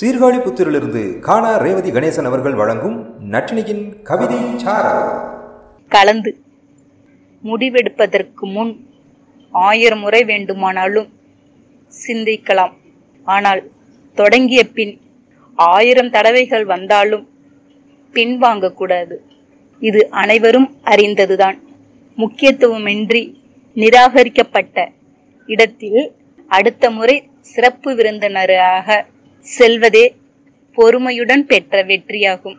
சீர்காழி புத்திரிலிருந்து காணா ரேவதி கணேசன் அவர்கள் வழங்கும் நட்டினியின் கவிதை கலந்து முடிவெடுப்பதற்கு முன் ஆயிரம் முறை வேண்டுமானாலும் சிந்திக்கலாம். ஆனால் தொடங்கிய பின் ஆயிரம் தடவைகள் வந்தாலும் பின்வாங்கக்கூடாது. இது அனைவரும் அறிந்ததுதான். முக்கியத்துவமின்றி நிராகரிக்கப்பட்ட இடத்தில் அடுத்த முறை சிறப்பு விருந்தினராக செல்வதே பொறுமையுடன் பெற்ற வெற்றியாகும்.